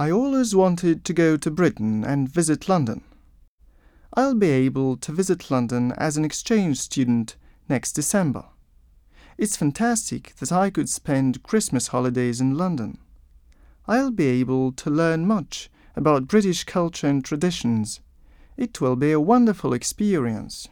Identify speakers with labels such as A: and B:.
A: I always wanted to go to Britain and visit London. I'll be able to visit London as an exchange student next December. It's fantastic that I could spend Christmas holidays in London. I'll be able to learn much about British culture and traditions. It will be a wonderful experience.